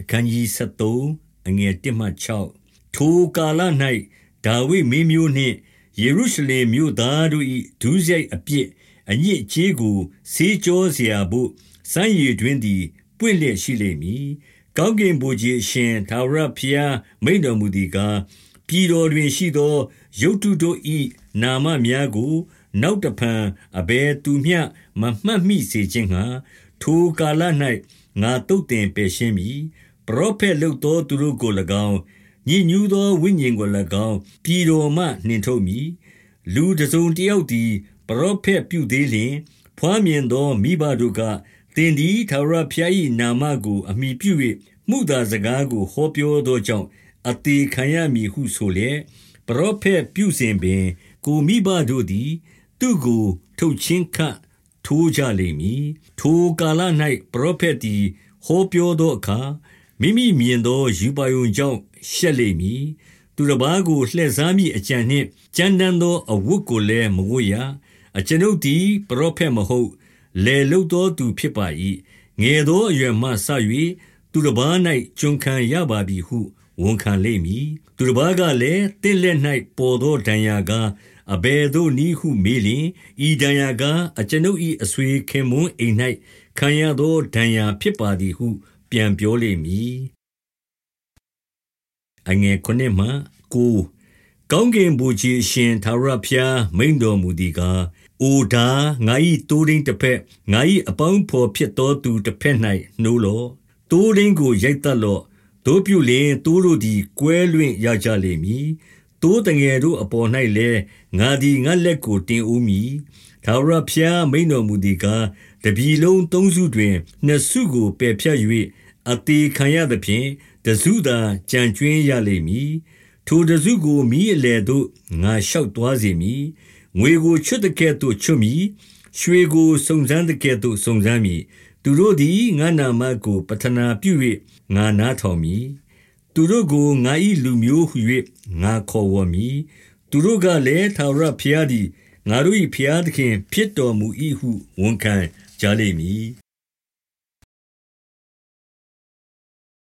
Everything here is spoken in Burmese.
အခန်းကြီး73အငယ်1မှ6ထိုကာလ၌ဒါဝိဒ်မင်းမျိုးနှင့်ယေရုရှလင်မြို့သားတို့၏ဒုစရိုက်အပြစ်အညစ်အကြေးကိုဆေးကြောเสียဖို့စံရည်တွင်သည်ပွင့်လျက်ရှိလိမ့်မည်ကောင်းကင်ဘုရားရှင်သာရဖျားမိန်တော်မူသည်ကားပြည်တော်တွင်ရှိသောရုတ်တုတို့၏နာမများကိုနောက်တဖန်အဘယ်သူမျှမမှတ်မိစေခြင်းငှာထိုကာလ၌ငါတုတ်တင်ပယ်ရှင်းမည် ပရောဖက်လုပ်သောသူတို့ကို၎င်းညဉ့်ညူးသောဝိညာဉ်ကို၎င်းပြည်တော်မှနှင်ထုတ်မည်လူတစုံတယောက်သည်ပရောဖက်ပြုသေးလျင် ဖွားမြင်သောမိဘတို့ကသင်သည်သာရဖျား၏နာမကိုအမိပြု၍မှုသာစကားကိုဟောပြောသောကြောင့်အသေးခံရမည်ဟုဆိုလျက်ပရောဖက်ပြုစဉ်ပင် ကိုမိဘတို့သည် သူကိုထုတ်ချင်းခတ်ထိုးကြလိမ့်မည်ထိုကာလ၌ပရောဖက်သည်ဟောပြောသောအခါ မိမိမြင်သောယူပါယုံကြောင့်ရှက်လိမ့်မည်သူတစ်ပါးကိုလှည့်စားမိအကြံနှင့်ကြမ်းတမ်းသောအဝတ်ကိုလည်းမဝတ်ရအကျွန်ုပ်သည်ပရောဖက်မဟုတ်လေလုသောသူဖြစ်ပါ၏ငယ်သောအရွယ်မှဆ၍သူတစ်ပါး၌ကျွန်ခံရပါပြီဟုဝန်ခံလိမ့်မည်သူတစ်ပါးကလည်းတင့်လက်၌ပေါ်သောဒဏ်ရာကအဘယ်သို့နည်းဟုမေးလျင်ဤဒဏ်ရာကအကျွန်ုပ်၏အဆွေခင်မွန်းအိမ်၌ခံရသောဒဏ်ရာဖြစ်ပါသည်ဟု ပြန်ပြောလိမ့်မည်အငယ်ခုနှစ်မှကိုကောင်းကင်ဘုရားရှင်သာရဖျားမိန်တော်မူသည်ကားအိုဒါငါ၏တိုးရင်းတစ်ဖက်ငါ၏အပေါင်းဖော်ဖြစ်သောသူတစ်ဖက်၌နှိုးလောတိုးရင်းကိုရိုက်တတ်လော့တို့ပြုလျင်တိုးတို့သည်ကွဲလွင့်ရကြလိမ့်မည်တိုးတငယ်တို့အပေါ်၌လည်းငါသည်ငါလက်ကိုတင်ဦးမည်သာရဖျားမိန်တော်မူသည်ကား တပြီလုံးသုံးစုတွင်နှစ်စုကိုပယ်ဖြတ်၍အသေးခံရသဖြင့် တစုသာကြံကျွင်းရလိမ့်မည် ထိုတစုကိုမိအလေသို့ ငါလျှောက်သွားစေမည် ငွေကို ချွတ်တဲ့ကဲ့သို့ ချွတ်မည် ရွှေကို စုံစမ်းတဲ့ကဲ့သို့ စုံစမ်းမည် သူတို့သည် ငါနာမကိုပထနာပြု၍ငါနားထောင်မည် သူတို့ကို ငါ၏လူမျိုးဟု၍ငါခေါ်ဝေါ်မည် သူတို့ကလည်းသာရဖျားသည် ငါတို့၏ဖျားသခင် ဖြစ်တော်မူ၏ဟု ဝန်ခံ ကြလိမ့်မည်